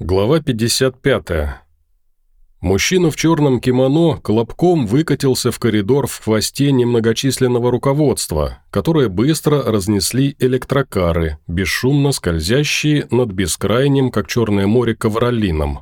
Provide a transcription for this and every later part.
Глава 55. Мужчина в черном кимоно колобком выкатился в коридор в хвосте немногочисленного руководства, которое быстро разнесли электрокары, бесшумно скользящие над бескрайним, как черное море, ковролином.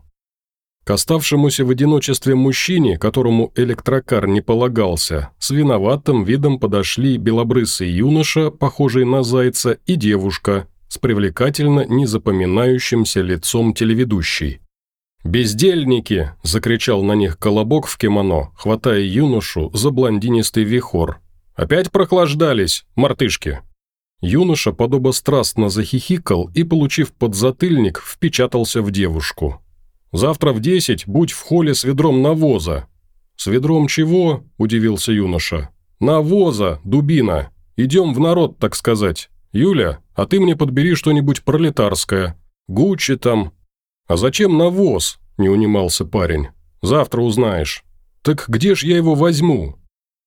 К оставшемуся в одиночестве мужчине, которому электрокар не полагался, с виноватым видом подошли белобрысый юноша, похожий на зайца, и девушка – с привлекательно незапоминающимся лицом телеведущей. «Бездельники!» – закричал на них колобок в кимоно, хватая юношу за блондинистый вихор. «Опять прохлаждались, мартышки!» Юноша подобострастно захихикал и, получив подзатыльник, впечатался в девушку. «Завтра в десять будь в холле с ведром навоза». «С ведром чего?» – удивился юноша. «Навоза, дубина. Идем в народ, так сказать. Юля, а ты мне подбери что-нибудь пролетарское. Гуччи там». «А зачем навоз?» – не унимался парень. «Завтра узнаешь». «Так где ж я его возьму?»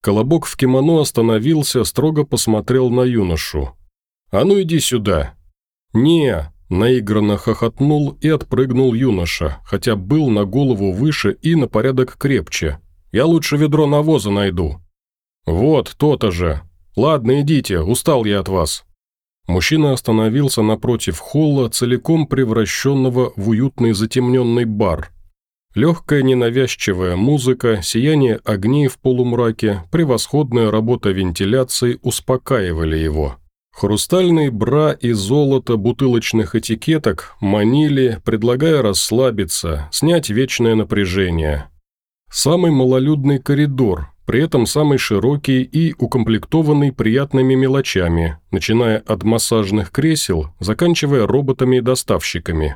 Колобок в кимоно остановился, строго посмотрел на юношу. «А ну иди сюда!» «Не!» – наигранно хохотнул и отпрыгнул юноша, хотя был на голову выше и на порядок крепче. «Я лучше ведро навоза найду». «Вот, то-то же. Ладно, идите, устал я от вас». Мужчина остановился напротив холла, целиком превращенного в уютный затемненный бар. Легкая ненавязчивая музыка, сияние огней в полумраке, превосходная работа вентиляции успокаивали его. Хрустальные бра и золото бутылочных этикеток манили, предлагая расслабиться, снять вечное напряжение. Самый малолюдный коридор, при этом самый широкий и укомплектованный приятными мелочами, начиная от массажных кресел, заканчивая роботами-доставщиками.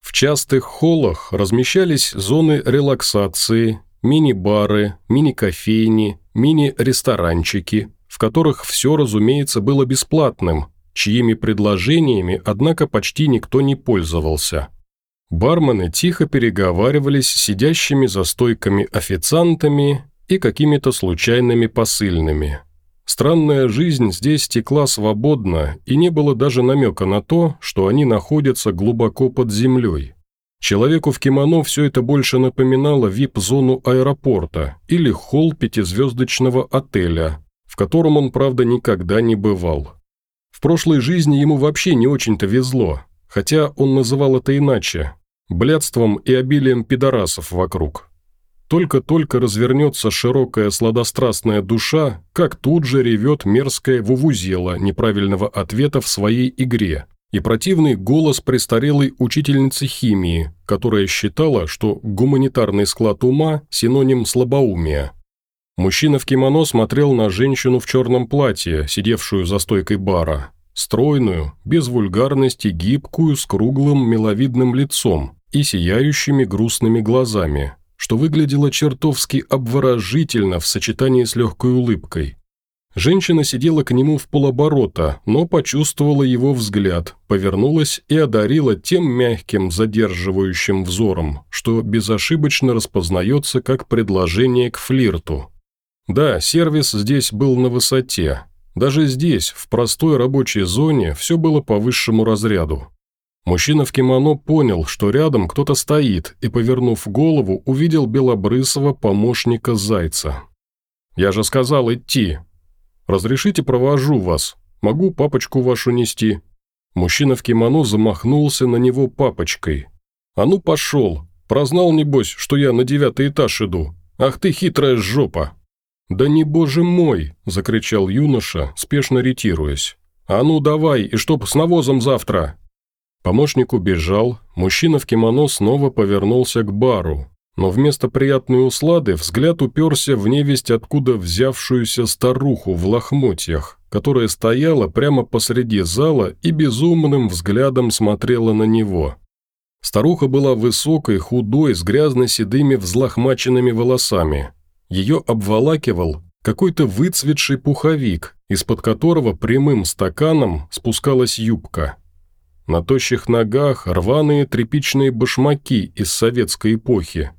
В частых холлах размещались зоны релаксации, мини-бары, мини-кофейни, мини-ресторанчики, в которых все, разумеется, было бесплатным, чьими предложениями, однако, почти никто не пользовался. Бармены тихо переговаривались с сидящими за стойками официантами и какими-то случайными посыльными. Странная жизнь здесь текла свободно, и не было даже намека на то, что они находятся глубоко под землей. Человеку в кимоно все это больше напоминало вип-зону аэропорта или холл пятизвездочного отеля, в котором он, правда, никогда не бывал. В прошлой жизни ему вообще не очень-то везло, хотя он называл это иначе – блядством и обилием пидорасов вокруг. Только-только развернется широкая сладострастная душа, как тут же ревет мерзкая вувузела неправильного ответа в своей игре и противный голос престарелой учительницы химии, которая считала, что гуманитарный склад ума – синоним слабоумия. Мужчина в кимоно смотрел на женщину в черном платье, сидевшую за стойкой бара. Стройную, без вульгарности, гибкую, с круглым миловидным лицом и сияющими грустными глазами – что выглядело чертовски обворожительно в сочетании с легкой улыбкой. Женщина сидела к нему в полоборота, но почувствовала его взгляд, повернулась и одарила тем мягким, задерживающим взором, что безошибочно распознается как предложение к флирту. Да, сервис здесь был на высоте. Даже здесь, в простой рабочей зоне, все было по высшему разряду. Мужчина в кимоно понял, что рядом кто-то стоит, и, повернув голову, увидел белобрысого помощника Зайца. «Я же сказал идти. Разрешите, провожу вас. Могу папочку вашу нести». Мужчина в кимоно замахнулся на него папочкой. «А ну пошел! Прознал, небось, что я на девятый этаж иду. Ах ты хитрая жопа!» «Да не боже мой!» – закричал юноша, спешно ретируясь. «А ну давай, и чтоб с навозом завтра!» Помощник убежал, мужчина в кимоно снова повернулся к бару, но вместо приятной услады взгляд уперся в невесть откуда взявшуюся старуху в лохмотьях, которая стояла прямо посреди зала и безумным взглядом смотрела на него. Старуха была высокой, худой, с грязно-седыми взлохмаченными волосами. Ее обволакивал какой-то выцветший пуховик, из-под которого прямым стаканом спускалась юбка. На тощих ногах рваные тряпичные башмаки из советской эпохи.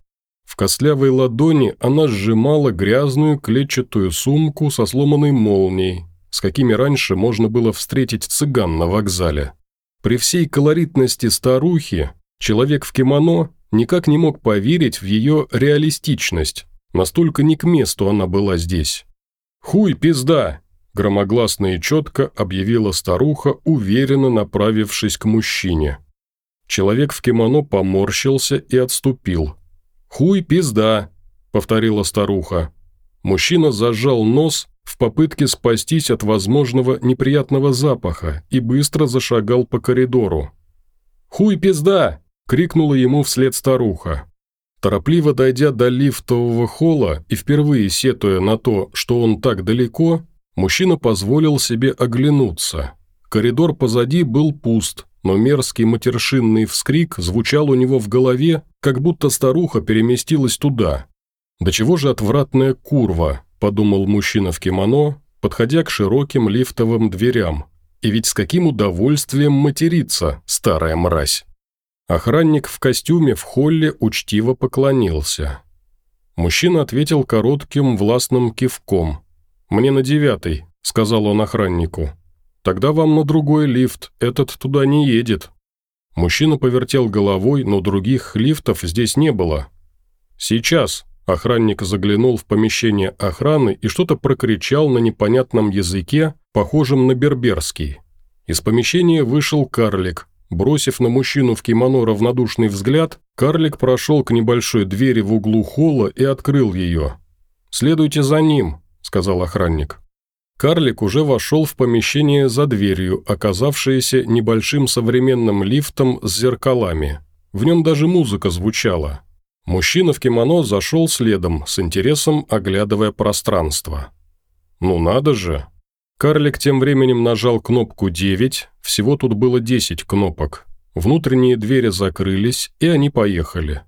В костлявой ладони она сжимала грязную клетчатую сумку со сломанной молнией, с какими раньше можно было встретить цыган на вокзале. При всей колоритности старухи Человек в кимоно никак не мог поверить в ее реалистичность, настолько не к месту она была здесь. «Хуй, пизда!» – громогласно и четко объявила старуха, уверенно направившись к мужчине. Человек в кимоно поморщился и отступил. «Хуй, пизда!» – повторила старуха. Мужчина зажал нос в попытке спастись от возможного неприятного запаха и быстро зашагал по коридору. «Хуй, пизда!» – крикнула ему вслед старуха. Торопливо дойдя до лифтового холла и впервые сетуя на то, что он так далеко, мужчина позволил себе оглянуться. Коридор позади был пуст, но мерзкий матершинный вскрик звучал у него в голове, как будто старуха переместилась туда. «Да чего же отвратная курва», – подумал мужчина в кимоно, подходя к широким лифтовым дверям. «И ведь с каким удовольствием материться, старая мразь!» Охранник в костюме в холле учтиво поклонился. Мужчина ответил коротким властным кивком. «Мне на девятый», – сказал он охраннику. «Тогда вам на другой лифт, этот туда не едет». Мужчина повертел головой, но других лифтов здесь не было. «Сейчас», – охранник заглянул в помещение охраны и что-то прокричал на непонятном языке, похожем на берберский. Из помещения вышел карлик, Бросив на мужчину в кимоно равнодушный взгляд, карлик прошел к небольшой двери в углу холла и открыл ее. «Следуйте за ним», – сказал охранник. Карлик уже вошел в помещение за дверью, оказавшееся небольшим современным лифтом с зеркалами. В нем даже музыка звучала. Мужчина в кимоно зашел следом, с интересом оглядывая пространство. «Ну надо же!» Карлик тем временем нажал кнопку 9, всего тут было 10 кнопок. Внутренние двери закрылись, и они поехали.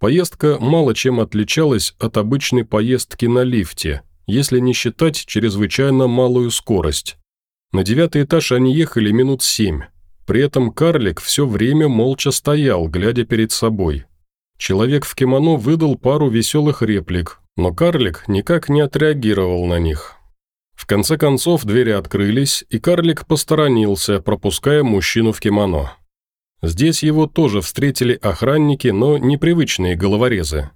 Поездка мало чем отличалась от обычной поездки на лифте, если не считать чрезвычайно малую скорость. На девятый этаж они ехали минут семь. При этом карлик все время молча стоял, глядя перед собой. Человек в кимоно выдал пару веселых реплик, но карлик никак не отреагировал на них. В конце концов двери открылись, и карлик посторонился, пропуская мужчину в кимоно. Здесь его тоже встретили охранники, но непривычные головорезы.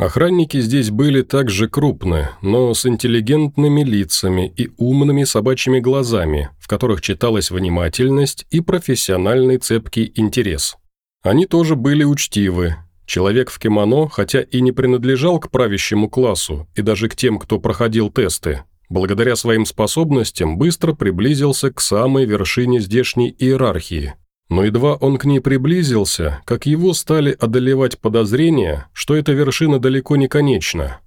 Охранники здесь были также крупны, но с интеллигентными лицами и умными собачьими глазами, в которых читалась внимательность и профессиональный цепкий интерес. Они тоже были учтивы. Человек в кимоно, хотя и не принадлежал к правящему классу и даже к тем, кто проходил тесты, благодаря своим способностям быстро приблизился к самой вершине здешней иерархии. Но едва он к ней приблизился, как его стали одолевать подозрения, что эта вершина далеко не конечна.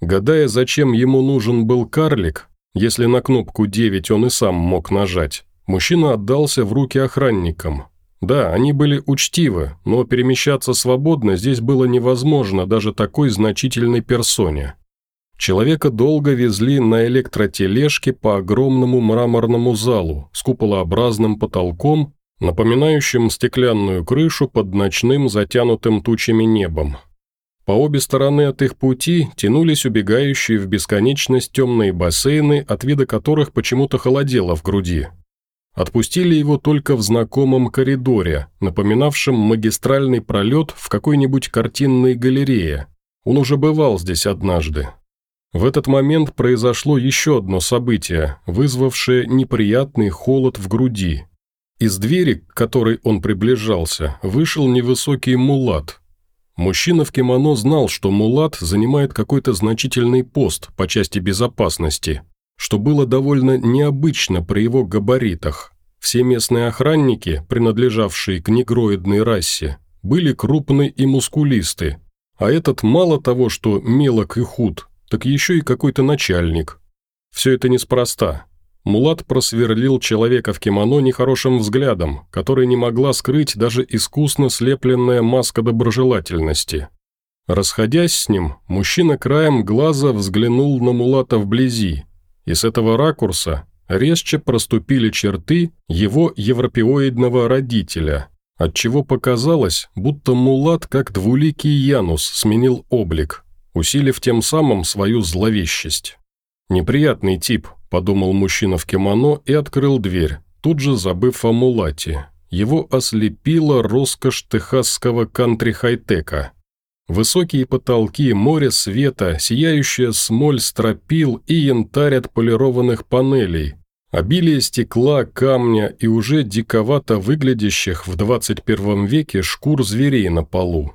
Гадая, зачем ему нужен был карлик, если на кнопку 9 он и сам мог нажать, мужчина отдался в руки охранникам. Да, они были учтивы, но перемещаться свободно здесь было невозможно даже такой значительной персоне. Человека долго везли на электротележке по огромному мраморному залу с куполообразным потолком, напоминающим стеклянную крышу под ночным затянутым тучами небом. По обе стороны от их пути тянулись убегающие в бесконечность темные бассейны, от вида которых почему-то холодело в груди. Отпустили его только в знакомом коридоре, напоминавшем магистральный пролет в какой-нибудь картинной галерее. Он уже бывал здесь однажды. В этот момент произошло еще одно событие, вызвавшее неприятный холод в груди. Из двери, к которой он приближался, вышел невысокий мулат. Мужчина в кимоно знал, что мулат занимает какой-то значительный пост по части безопасности, что было довольно необычно при его габаритах. Все местные охранники, принадлежавшие к негроидной расе, были крупны и мускулисты, а этот мало того, что мелок и худ, так еще и какой-то начальник. Все это неспроста. Мулат просверлил человека в кимоно нехорошим взглядом, который не могла скрыть даже искусно слепленная маска доброжелательности. Расходясь с ним, мужчина краем глаза взглянул на Мулата вблизи, и с этого ракурса резче проступили черты его европеоидного родителя, отчего показалось, будто Мулат, как двуликий Янус, сменил облик – усилив тем самым свою зловещесть. «Неприятный тип», – подумал мужчина в кимоно и открыл дверь, тут же забыв о мулате. его ослепила роскошь техасского кантри-хай-тека. Высокие потолки, море света, сияющая смоль стропил и янтарь от полированных панелей, обилие стекла, камня и уже диковато выглядящих в 21 веке шкур зверей на полу.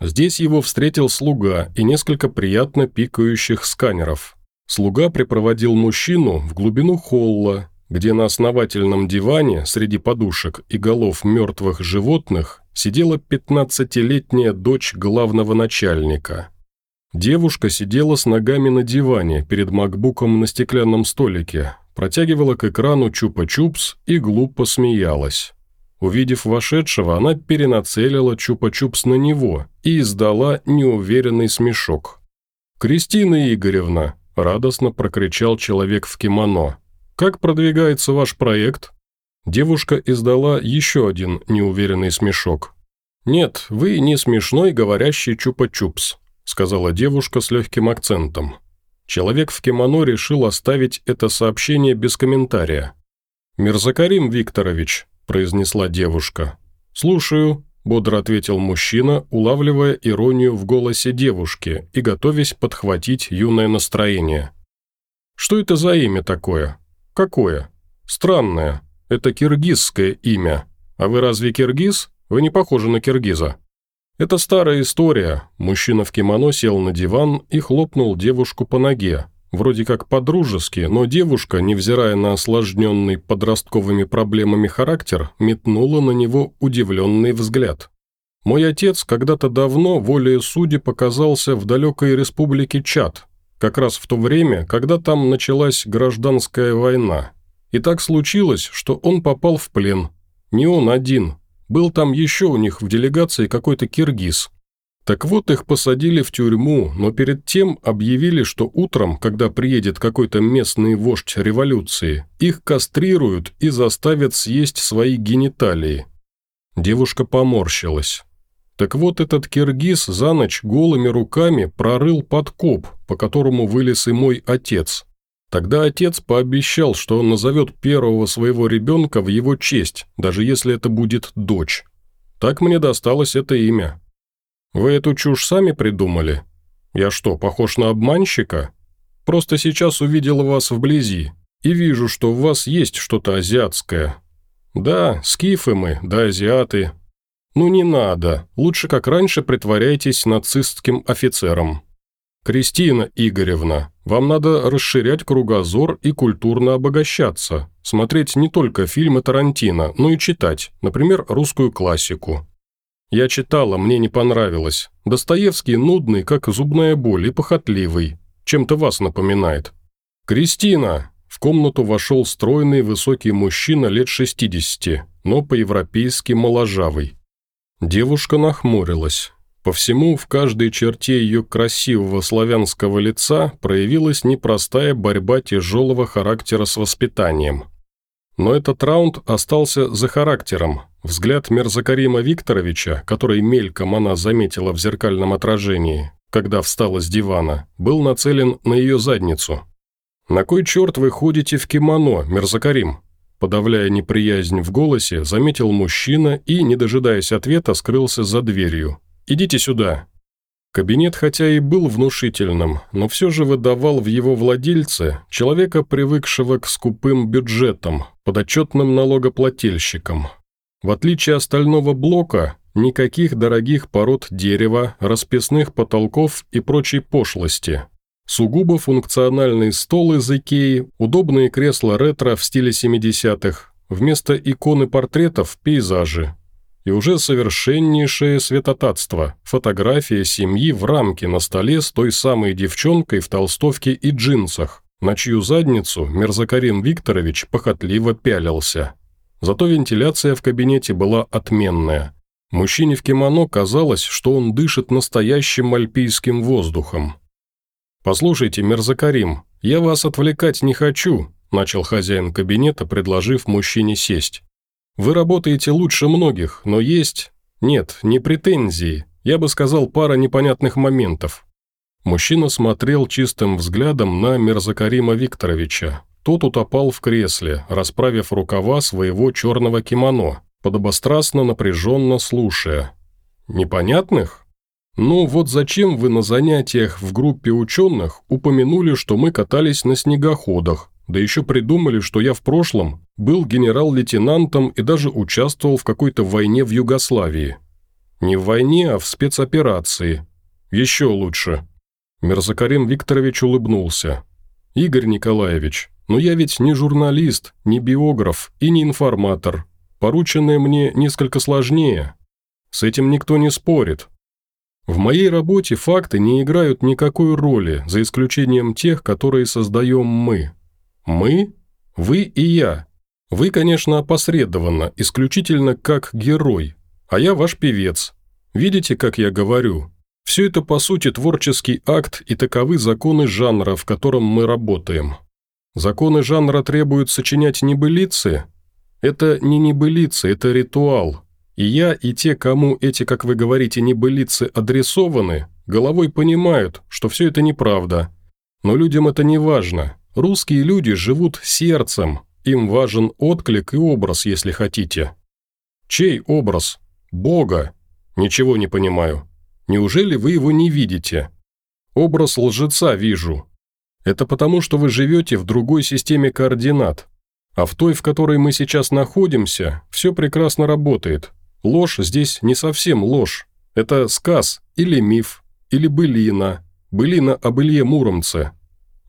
Здесь его встретил слуга и несколько приятно пикающих сканеров. Слуга припроводил мужчину в глубину холла, где на основательном диване среди подушек и голов мертвых животных сидела пятнадцатилетняя дочь главного начальника. Девушка сидела с ногами на диване перед макбуком на стеклянном столике, протягивала к экрану чупа-чупс и глупо смеялась. Увидев вошедшего, она перенацелила чупа-чупс на него и издала неуверенный смешок. «Кристина Игоревна!» – радостно прокричал человек в кимоно. «Как продвигается ваш проект?» Девушка издала еще один неуверенный смешок. «Нет, вы не смешной говорящий чупа-чупс», сказала девушка с легким акцентом. Человек в кимоно решил оставить это сообщение без комментария. «Мирзакарим Викторович», – произнесла девушка. «Слушаю», – бодро ответил мужчина, улавливая иронию в голосе девушки и готовясь подхватить юное настроение. «Что это за имя такое?» «Какое?» «Странное. Это киргизское имя. А вы разве киргиз? Вы не похожи на киргиза». «Это старая история». Мужчина в кимоно сел на диван и хлопнул девушку по ноге. Вроде как по-дружески, но девушка, невзирая на осложненный подростковыми проблемами характер, метнула на него удивленный взгляд. «Мой отец когда-то давно, волею судьи, показался в далекой республике Чад, как раз в то время, когда там началась гражданская война. И так случилось, что он попал в плен. Не он один. Был там еще у них в делегации какой-то киргиз. Так вот, их посадили в тюрьму, но перед тем объявили, что утром, когда приедет какой-то местный вождь революции, их кастрируют и заставят съесть свои гениталии. Девушка поморщилась. Так вот этот киргиз за ночь голыми руками прорыл подкоп, по которому вылез и мой отец. Тогда отец пообещал, что он назовет первого своего ребенка в его честь, даже если это будет дочь. Так мне досталось это имя. Вы эту чушь сами придумали? Я что, похож на обманщика? Просто сейчас увидел вас вблизи и вижу, что у вас есть что-то азиатское. Да, скифы мы, да азиаты, «Ну не надо. Лучше, как раньше, притворяйтесь нацистским офицером». «Кристина Игоревна, вам надо расширять кругозор и культурно обогащаться, смотреть не только фильмы Тарантино, но и читать, например, русскую классику». «Я читала, мне не понравилось. Достоевский нудный, как зубная боль, и похотливый. Чем-то вас напоминает». «Кристина!» В комнату вошел стройный высокий мужчина лет 60, но по-европейски моложавый. Девушка нахмурилась. По всему, в каждой черте ее красивого славянского лица проявилась непростая борьба тяжелого характера с воспитанием. Но этот раунд остался за характером. Взгляд Мерзакарима Викторовича, который мельком она заметила в зеркальном отражении, когда встала с дивана, был нацелен на ее задницу. «На кой черт вы ходите в кимоно, Мерзакарим?» Подавляя неприязнь в голосе, заметил мужчина и, не дожидаясь ответа, скрылся за дверью. «Идите сюда». Кабинет хотя и был внушительным, но все же выдавал в его владельце человека, привыкшего к скупым бюджетам, подотчетным налогоплательщикам. В отличие остального блока, никаких дорогих пород дерева, расписных потолков и прочей пошлости – Сугубо функциональный стол из Икеи, удобные кресла ретро в стиле 70-х, вместо иконы портретов – пейзажи. И уже совершеннейшее светотатство – фотография семьи в рамке на столе с той самой девчонкой в толстовке и джинсах, на чью задницу Мерзакарин Викторович похотливо пялился. Зато вентиляция в кабинете была отменная. Мужчине в кимоно казалось, что он дышит настоящим альпийским воздухом. «Послушайте, Мерзакарим, я вас отвлекать не хочу», начал хозяин кабинета, предложив мужчине сесть. «Вы работаете лучше многих, но есть...» «Нет, не претензии. Я бы сказал, пара непонятных моментов». Мужчина смотрел чистым взглядом на Мерзакарима Викторовича. Тот утопал в кресле, расправив рукава своего черного кимоно, подобострастно напряженно слушая. «Непонятных? Ну вот зачем вы на занятиях в группе ученых упомянули, что мы катались на снегоходах, да еще придумали, что я в прошлом был генерал-лейтенантом и даже участвовал в какой-то войне в Югославии. Не в войне, а в спецоперации. Еще лучше». Мерзакарим Викторович улыбнулся. «Игорь Николаевич, но я ведь не журналист, не биограф и не информатор. Порученное мне несколько сложнее. С этим никто не спорит. В моей работе факты не играют никакой роли, за исключением тех, которые создаем мы. Мы? Вы и я. Вы, конечно, опосредованно, исключительно как герой, а я ваш певец. Видите, как я говорю? Все это, по сути, творческий акт и таковы законы жанра, в котором мы работаем. Законы жанра требуют сочинять небылицы? Это не небылицы, это ритуал. И я, и те, кому эти, как вы говорите, небылицы адресованы, головой понимают, что все это неправда. Но людям это не важно. Русские люди живут сердцем, им важен отклик и образ, если хотите. Чей образ? Бога. Ничего не понимаю. Неужели вы его не видите? Образ лжеца вижу. Это потому, что вы живете в другой системе координат. А в той, в которой мы сейчас находимся, все прекрасно работает. Ложь здесь не совсем ложь. Это сказ или миф, или былина. Былина об Илье Муромце.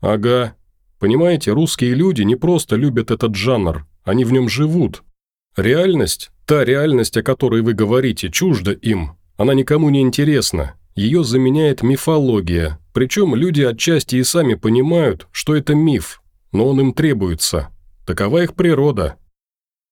Ага. Понимаете, русские люди не просто любят этот жанр, они в нем живут. Реальность, та реальность, о которой вы говорите, чужда им. Она никому не интересна. Ее заменяет мифология, причем люди отчасти и сами понимают, что это миф, но он им требуется. Такова их природа.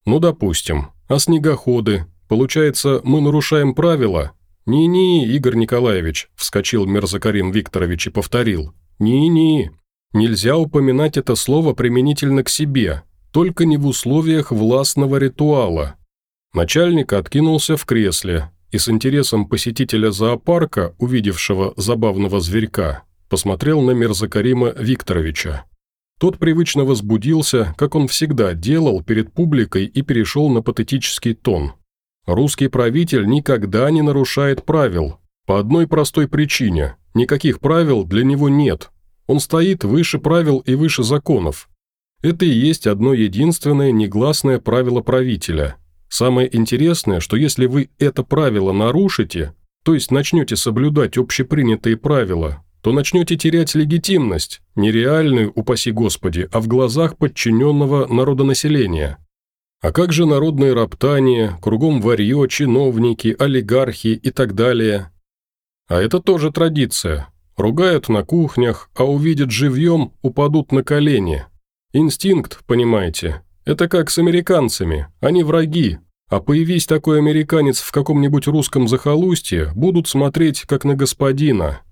Ну, допустим. А снегоходы? Получается, мы нарушаем правила? «Не-не, Игорь Николаевич», – вскочил Мерзакарим Викторович и повторил. «Не-не, нельзя упоминать это слово применительно к себе, только не в условиях властного ритуала». Начальник откинулся в кресле, и с интересом посетителя зоопарка, увидевшего забавного зверька, посмотрел на Мерзакарима Викторовича. Тот привычно возбудился, как он всегда делал перед публикой и перешел на патетический тон. Русский правитель никогда не нарушает правил. По одной простой причине – никаких правил для него нет. Он стоит выше правил и выше законов. Это и есть одно единственное негласное правило правителя – Самое интересное, что если вы это правило нарушите, то есть начнете соблюдать общепринятые правила, то начнете терять легитимность, нереальную, упаси Господи, а в глазах подчиненного народонаселения. А как же народное роптание, кругом варье, чиновники, олигархи и так далее? А это тоже традиция. Ругают на кухнях, а увидят живьем, упадут на колени. Инстинкт, понимаете, это как с американцами, они враги, а появись такой американец в каком-нибудь русском захолустье, будут смотреть как на господина.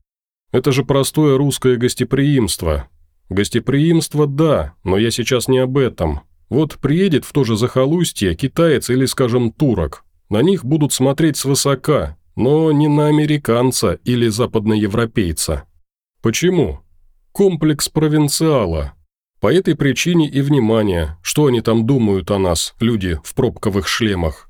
Это же простое русское гостеприимство. Гостеприимство – да, но я сейчас не об этом. Вот приедет в то же захолустье китаец или, скажем, турок. На них будут смотреть свысока, но не на американца или западноевропейца. Почему? Комплекс провинциала – по этой причине и внимание, что они там думают о нас, люди в пробковых шлемах.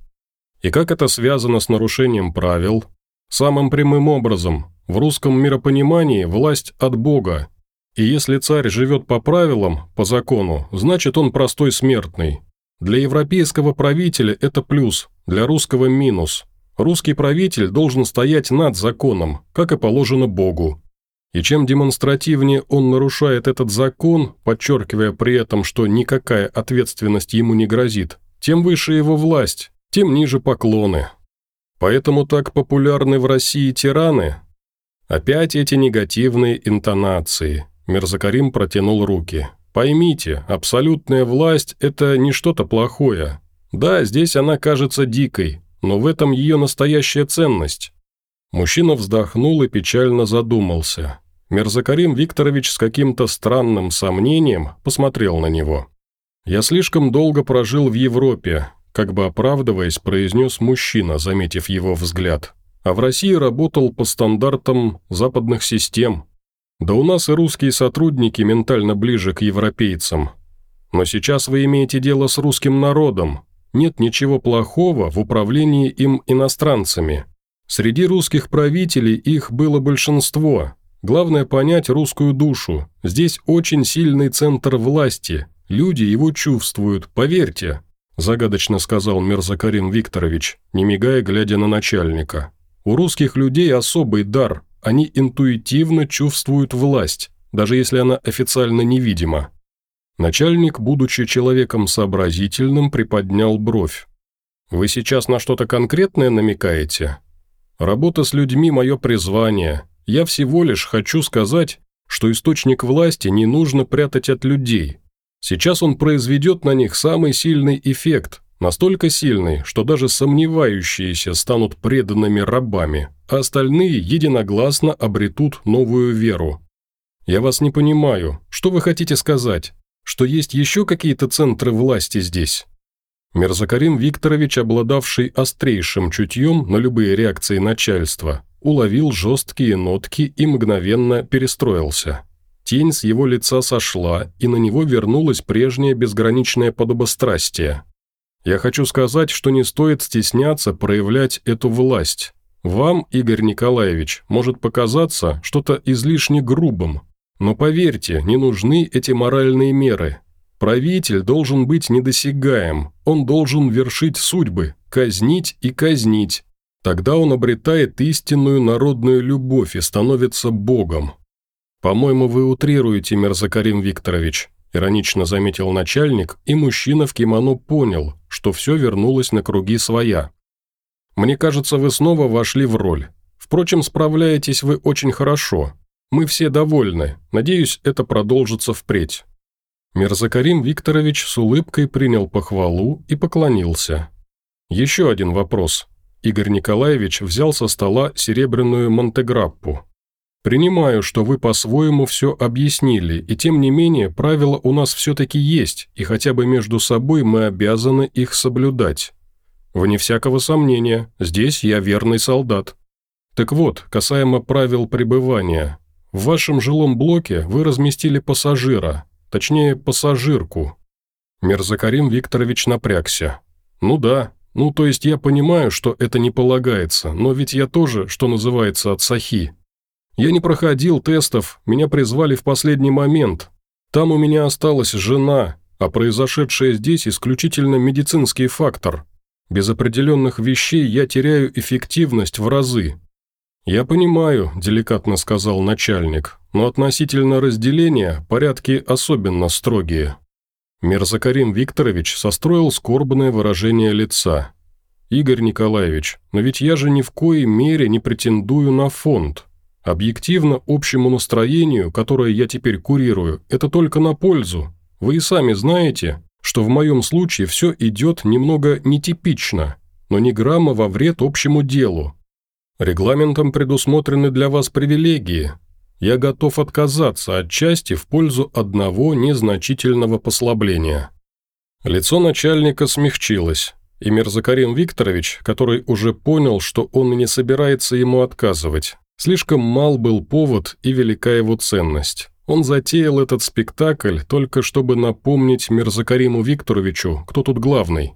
И как это связано с нарушением правил? Самым прямым образом, в русском миропонимании власть от Бога. И если царь живет по правилам, по закону, значит он простой смертный. Для европейского правителя это плюс, для русского минус. Русский правитель должен стоять над законом, как и положено Богу. И чем демонстративнее он нарушает этот закон, подчеркивая при этом, что никакая ответственность ему не грозит, тем выше его власть, тем ниже поклоны. Поэтому так популярны в России тираны. Опять эти негативные интонации. Мерзакарим протянул руки. Поймите, абсолютная власть – это не что-то плохое. Да, здесь она кажется дикой, но в этом ее настоящая ценность. Мужчина вздохнул и печально задумался. Мерзакарим Викторович с каким-то странным сомнением посмотрел на него. «Я слишком долго прожил в Европе», как бы оправдываясь, произнес мужчина, заметив его взгляд. «А в России работал по стандартам западных систем. Да у нас и русские сотрудники ментально ближе к европейцам. Но сейчас вы имеете дело с русским народом, нет ничего плохого в управлении им иностранцами. Среди русских правителей их было большинство. Главное понять русскую душу. Здесь очень сильный центр власти. Люди его чувствуют, поверьте», – загадочно сказал Мирзакарин Викторович, не мигая, глядя на начальника. «У русских людей особый дар. Они интуитивно чувствуют власть, даже если она официально невидима. Начальник, будучи человеком сообразительным, приподнял бровь. «Вы сейчас на что-то конкретное намекаете?» «Работа с людьми – мое призвание. Я всего лишь хочу сказать, что источник власти не нужно прятать от людей. Сейчас он произведет на них самый сильный эффект, настолько сильный, что даже сомневающиеся станут преданными рабами, а остальные единогласно обретут новую веру. Я вас не понимаю. Что вы хотите сказать? что есть еще какие-то центры власти здесь. Мирзакарим Викторович, обладавший острейшим чутьем на любые реакции начальства, уловил жесткие нотки и мгновенно перестроился. Тень с его лица сошла, и на него вернулось прежнее безграничное подобострастие. «Я хочу сказать, что не стоит стесняться проявлять эту власть. Вам, Игорь Николаевич, может показаться что-то излишне грубым, но поверьте, не нужны эти моральные меры. Правитель должен быть недосягаем, он должен вершить судьбы, казнить и казнить. Тогда он обретает истинную народную любовь и становится богом. «По-моему, вы утрируете, Мерзакарим Викторович», – иронично заметил начальник, и мужчина в кимоно понял, что все вернулось на круги своя. «Мне кажется, вы снова вошли в роль. Впрочем, справляетесь вы очень хорошо. Мы все довольны. Надеюсь, это продолжится впредь». Мирзакарим Викторович с улыбкой принял похвалу и поклонился. «Еще один вопрос». Игорь Николаевич взял со стола серебряную монтеграппу. «Принимаю, что вы по-своему все объяснили, и тем не менее правила у нас все-таки есть, и хотя бы между собой мы обязаны их соблюдать. Вне всякого сомнения, здесь я верный солдат. Так вот, касаемо правил пребывания, в вашем жилом блоке вы разместили пассажира, точнее, пассажирку». Мирзакарим Викторович напрягся. «Ну да, ну то есть я понимаю, что это не полагается, но ведь я тоже, что называется, от сахи. Я не проходил тестов, меня призвали в последний момент. Там у меня осталась жена, а произошедшее здесь исключительно медицинский фактор. Без определенных вещей я теряю эффективность в разы, «Я понимаю», – деликатно сказал начальник, «но относительно разделения порядки особенно строгие». Мирзакарим Викторович состроил скорбное выражение лица. «Игорь Николаевич, но ведь я же ни в коей мере не претендую на фонд. Объективно общему настроению, которое я теперь курирую, это только на пользу. Вы и сами знаете, что в моем случае все идет немного нетипично, но не грамма во вред общему делу, Регламентом предусмотрены для вас привилегии. Я готов отказаться от части в пользу одного незначительного послабления». Лицо начальника смягчилось, и Мирзакарим Викторович, который уже понял, что он не собирается ему отказывать, слишком мал был повод и велика его ценность. Он затеял этот спектакль только чтобы напомнить Мирзакариму Викторовичу, кто тут главный.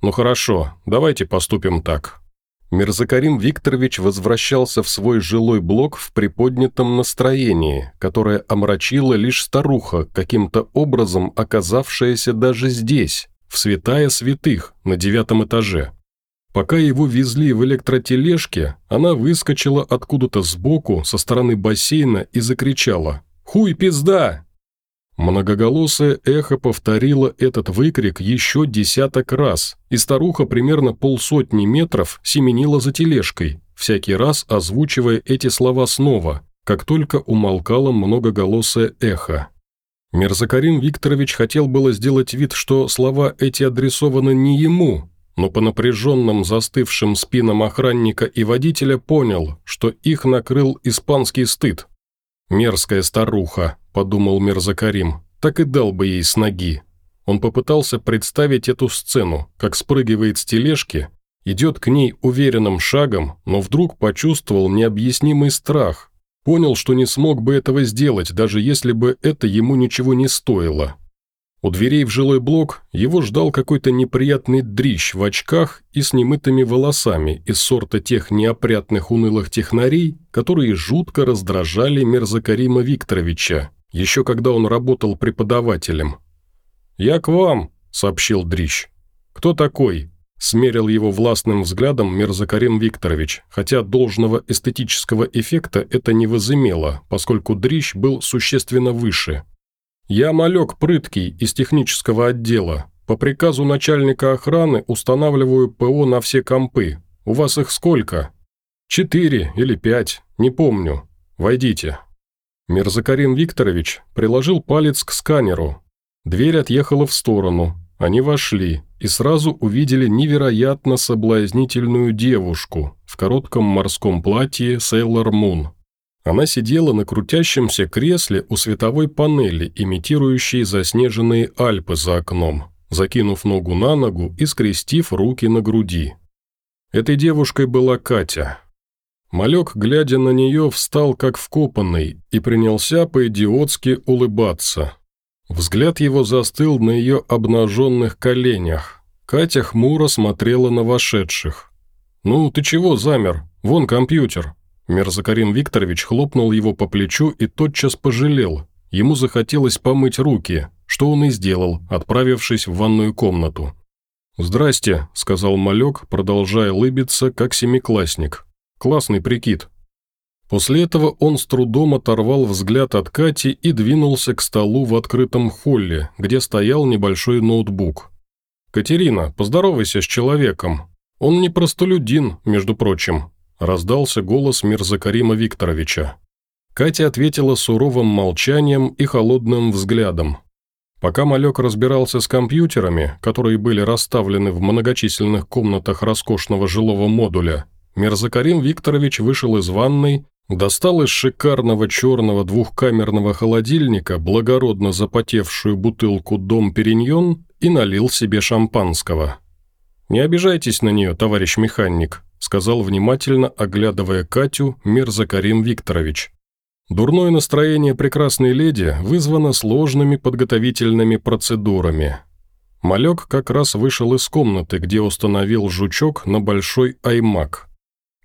«Ну хорошо, давайте поступим так. Мирзакарим Викторович возвращался в свой жилой блок в приподнятом настроении, которое омрачила лишь старуха, каким-то образом оказавшаяся даже здесь, в святая святых, на девятом этаже. Пока его везли в электротележке, она выскочила откуда-то сбоку, со стороны бассейна и закричала «Хуй пизда!» Многоголосое эхо повторило этот выкрик еще десяток раз, и старуха примерно полсотни метров семенила за тележкой, всякий раз озвучивая эти слова снова, как только умолкало многоголосое эхо. Мирзакарим Викторович хотел было сделать вид, что слова эти адресованы не ему, но по напряженным застывшим спинам охранника и водителя понял, что их накрыл испанский стыд. «Мерзкая старуха», – подумал Мирзакарим, – «так и дал бы ей с ноги». Он попытался представить эту сцену, как спрыгивает с тележки, идет к ней уверенным шагом, но вдруг почувствовал необъяснимый страх. Понял, что не смог бы этого сделать, даже если бы это ему ничего не стоило. У дверей в жилой блок его ждал какой-то неприятный дрищ в очках и с немытыми волосами из сорта тех неопрятных унылых технарей, которые жутко раздражали Мерзакарима Викторовича, еще когда он работал преподавателем. «Я к вам», — сообщил дрищ. «Кто такой?» — смерил его властным взглядом Мерзакарим Викторович, хотя должного эстетического эффекта это не возымело, поскольку дрищ был существенно выше — «Я малек прыткий из технического отдела. По приказу начальника охраны устанавливаю ПО на все компы. У вас их сколько?» «Четыре или пять, не помню. Войдите». Мирзакарин Викторович приложил палец к сканеру. Дверь отъехала в сторону. Они вошли и сразу увидели невероятно соблазнительную девушку в коротком морском платье Sailor Moon. Она сидела на крутящемся кресле у световой панели, имитирующей заснеженные Альпы за окном, закинув ногу на ногу и скрестив руки на груди. Этой девушкой была Катя. Малек, глядя на нее, встал как вкопанный и принялся по-идиотски улыбаться. Взгляд его застыл на ее обнаженных коленях. Катя хмуро смотрела на вошедших. «Ну, ты чего замер? Вон компьютер», Мерзакарин Викторович хлопнул его по плечу и тотчас пожалел. Ему захотелось помыть руки, что он и сделал, отправившись в ванную комнату. «Здрасте», – сказал малек, продолжая лыбиться, как семиклассник. «Классный прикид». После этого он с трудом оторвал взгляд от Кати и двинулся к столу в открытом холле, где стоял небольшой ноутбук. «Катерина, поздоровайся с человеком. Он не простолюдин, между прочим. Раздался голос Мирзакарима Викторовича. Катя ответила суровым молчанием и холодным взглядом. Пока Малек разбирался с компьютерами, которые были расставлены в многочисленных комнатах роскошного жилого модуля, Мирзакарим Викторович вышел из ванной, достал из шикарного черного двухкамерного холодильника благородно запотевшую бутылку «Дом Периньон» и налил себе шампанского. «Не обижайтесь на нее, товарищ механик», сказал внимательно, оглядывая Катю, Мирзакарим Викторович. Дурное настроение прекрасной леди вызвано сложными подготовительными процедурами. Малек как раз вышел из комнаты, где установил жучок на большой аймак.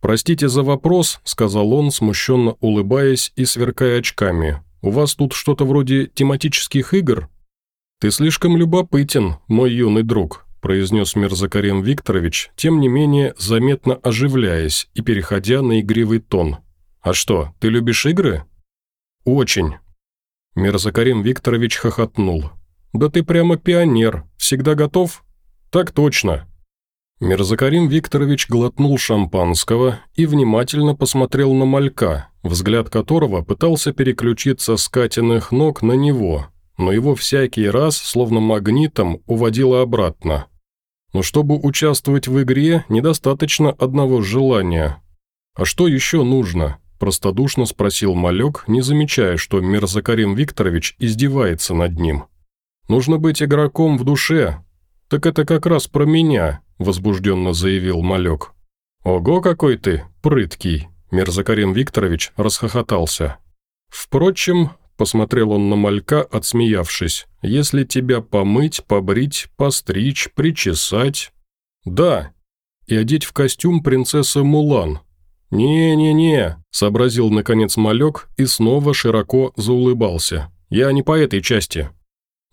«Простите за вопрос», – сказал он, смущенно улыбаясь и сверкая очками. «У вас тут что-то вроде тематических игр?» «Ты слишком любопытен, мой юный друг», произнес Мирзакарем Викторович, тем не менее заметно оживляясь и переходя на игривый тон. «А что, ты любишь игры?» «Очень». Мирзакарем Викторович хохотнул. «Да ты прямо пионер. Всегда готов?» «Так точно». Мирзакарим Викторович глотнул шампанского и внимательно посмотрел на малька, взгляд которого пытался переключиться с Катиных ног на него, но его всякий раз, словно магнитом, уводило обратно. Но чтобы участвовать в игре, недостаточно одного желания. А что еще нужно? Простодушно спросил Малек, не замечая, что Мирзакарим Викторович издевается над ним. «Нужно быть игроком в душе». «Так это как раз про меня», – возбужденно заявил Малек. «Ого, какой ты, прыткий!» Мирзакарим Викторович расхохотался. «Впрочем, – посмотрел он на малька, отсмеявшись. «Если тебя помыть, побрить, постричь, причесать...» «Да, и одеть в костюм принцессы Мулан». «Не-не-не», – сообразил наконец малек и снова широко заулыбался. «Я не по этой части».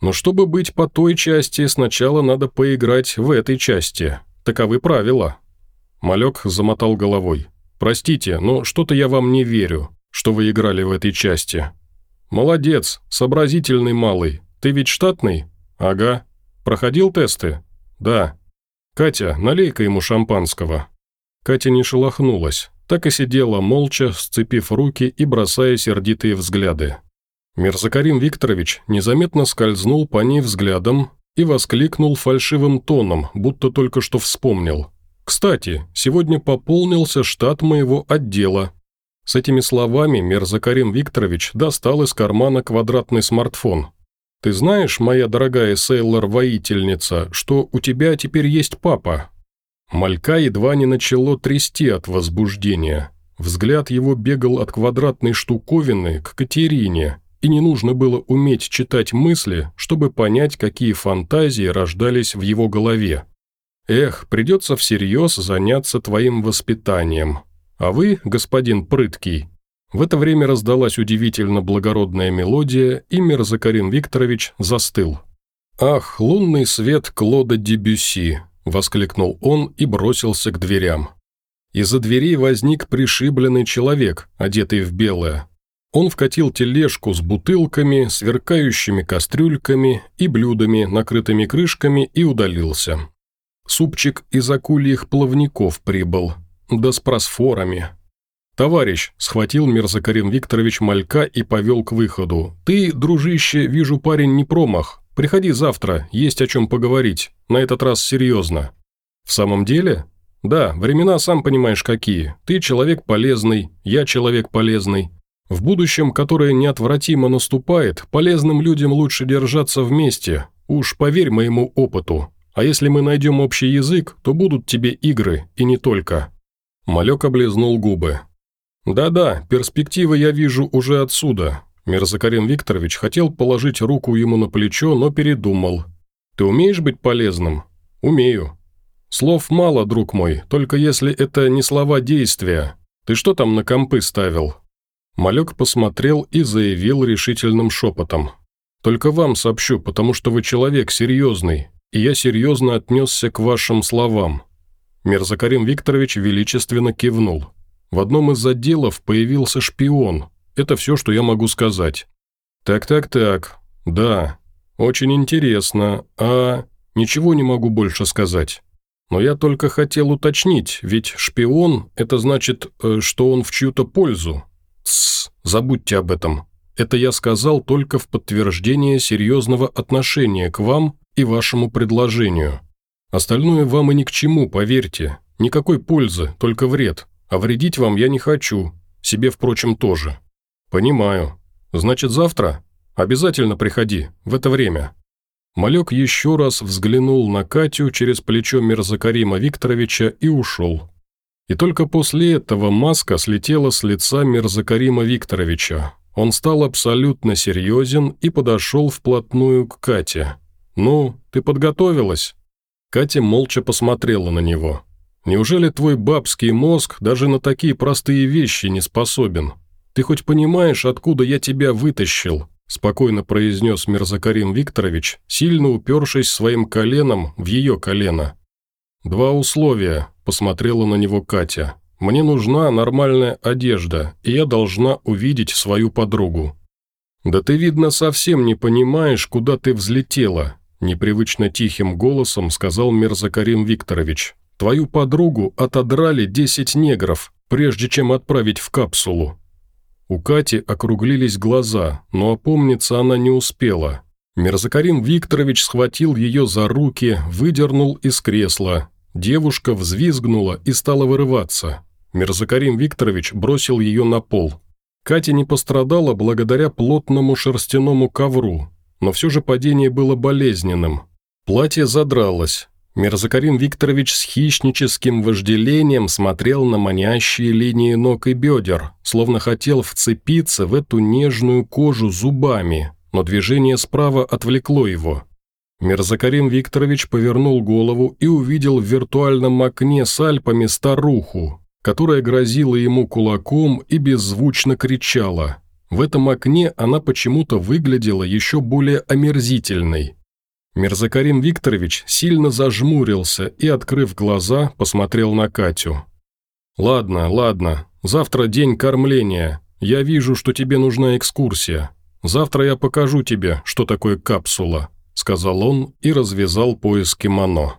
«Но чтобы быть по той части, сначала надо поиграть в этой части. Таковы правила». Малек замотал головой. «Простите, но что-то я вам не верю, что вы играли в этой части. «Молодец, сообразительный малый. Ты ведь штатный?» «Ага. Проходил тесты?» «Да». «Катя, налей-ка ему шампанского». Катя не шелохнулась, так и сидела молча, сцепив руки и бросая сердитые взгляды. Мирзакарим Викторович незаметно скользнул по ней взглядом и воскликнул фальшивым тоном, будто только что вспомнил. «Кстати, сегодня пополнился штат моего отдела. С этими словами Мерзакарим Викторович достал из кармана квадратный смартфон. «Ты знаешь, моя дорогая Сейлор-воительница, что у тебя теперь есть папа?» Малька едва не начало трясти от возбуждения. Взгляд его бегал от квадратной штуковины к Катерине, и не нужно было уметь читать мысли, чтобы понять, какие фантазии рождались в его голове. «Эх, придется всерьез заняться твоим воспитанием. А вы, господин Прыткий...» В это время раздалась удивительно благородная мелодия, и Мирзакарин Викторович застыл. «Ах, лунный свет Клода Дебюси!» – воскликнул он и бросился к дверям. Из-за дверей возник пришибленный человек, одетый в белое. Он вкатил тележку с бутылками, сверкающими кастрюльками и блюдами, накрытыми крышками, и удалился. Супчик из акульих плавников прибыл, да с просфорами. «Товарищ», – схватил Мирзакарин Викторович малька и повел к выходу. «Ты, дружище, вижу, парень не промах. Приходи завтра, есть о чем поговорить, на этот раз серьезно». «В самом деле?» «Да, времена сам понимаешь какие. Ты человек полезный, я человек полезный. В будущем, которое неотвратимо наступает, полезным людям лучше держаться вместе. Уж поверь моему опыту. А если мы найдем общий язык, то будут тебе игры, и не только». Малек облизнул губы. «Да-да, перспективы я вижу уже отсюда». Мирзакарин Викторович хотел положить руку ему на плечо, но передумал. «Ты умеешь быть полезным?» «Умею. «Слов мало, друг мой, только если это не слова действия. Ты что там на компы ставил?» Малек посмотрел и заявил решительным шепотом. «Только вам сообщу, потому что вы человек серьезный, и я серьезно отнесся к вашим словам». Мирзакарим Викторович величественно кивнул. «В одном из отделов появился шпион. Это все, что я могу сказать». «Так-так-так. Да. Очень интересно. А ничего не могу больше сказать». Но я только хотел уточнить, ведь шпион – это значит, э, что он в чью-то пользу. Тссс, забудьте об этом. Это я сказал только в подтверждение серьезного отношения к вам и вашему предложению. Остальное вам и ни к чему, поверьте. Никакой пользы, только вред. А вредить вам я не хочу. Себе, впрочем, тоже. Понимаю. Значит, завтра? Обязательно приходи, в это время. Малек еще раз взглянул на Катю через плечо Мирзакарима Викторовича и ушел. И только после этого маска слетела с лица Мирзакарима Викторовича. Он стал абсолютно серьезен и подошел вплотную к Кате. «Ну, ты подготовилась?» Катя молча посмотрела на него. «Неужели твой бабский мозг даже на такие простые вещи не способен? Ты хоть понимаешь, откуда я тебя вытащил? спокойно произнес Мирзакарим Викторович, сильно упершись своим коленом в ее колено. «Два условия», – посмотрела на него Катя. «Мне нужна нормальная одежда, и я должна увидеть свою подругу». «Да ты, видно, совсем не понимаешь, куда ты взлетела», – непривычно тихим голосом сказал Мирзакарим Викторович. «Твою подругу отодрали десять негров, прежде чем отправить в капсулу. У Кати округлились глаза, но опомниться она не успела. Мирзакарим Викторович схватил ее за руки, выдернул из кресла. Девушка взвизгнула и стала вырываться. Мирзакарим Викторович бросил ее на пол. Катя не пострадала благодаря плотному шерстяному ковру, но все же падение было болезненным. Платье задралось, Мирзакарин Викторович с хищническим вожделением смотрел на манящие линии ног и бедер, словно хотел вцепиться в эту нежную кожу зубами, но движение справа отвлекло его. Мирзакарин Викторович повернул голову и увидел в виртуальном окне с Альпами старуху, которая грозила ему кулаком и беззвучно кричала. В этом окне она почему-то выглядела еще более омерзительной – Мирзакарим Викторович сильно зажмурился и, открыв глаза, посмотрел на Катю. «Ладно, ладно, завтра день кормления. Я вижу, что тебе нужна экскурсия. Завтра я покажу тебе, что такое капсула», сказал он и развязал пояс кимоно.